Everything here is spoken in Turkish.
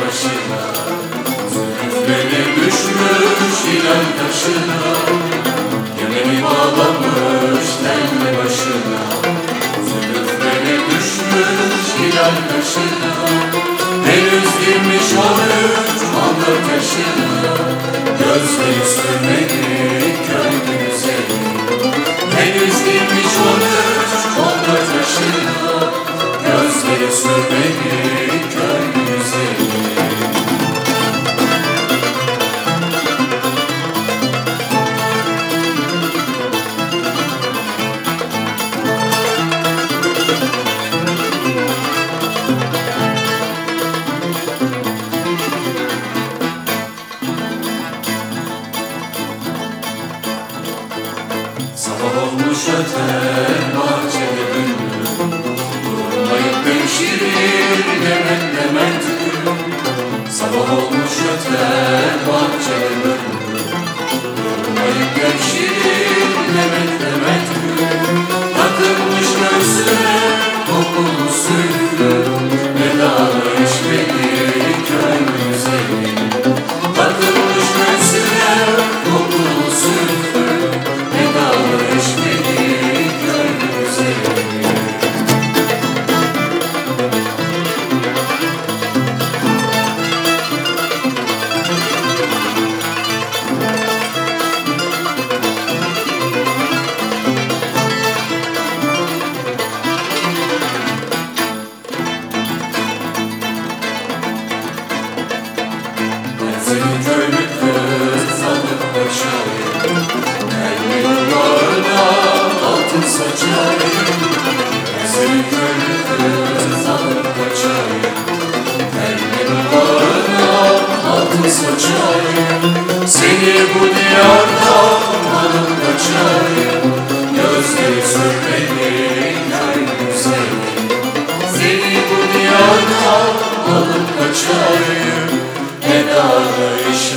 başına Zülfleri düşmüş ilan taşına Kemeri bağlamış tenle başına Zülfleri düşmüş ilan taşına Henüz girmiş havuç mandır taşına Gözleri sürmedi köylü güzeli Henüz girmiş havuç mandır taşına Gözleri sürmedi olmuş öter bahçede bülbül Durmayıp devşirir Levent Levent gül Sabah olmuş öter bahçede bülbül Durmayıp devşirir Levent Levent gül Takılmış göğsüne kokulu sülfür senin köylü kız alıp kaçayım Elli saçayım Ben senin köylü kız alıp kaçayım Elli duvarına altın saçayım Seni bu diyardan alıp kaçayım. Gözleri sürmeli köy güzeli Seni bu diyardan alıp barış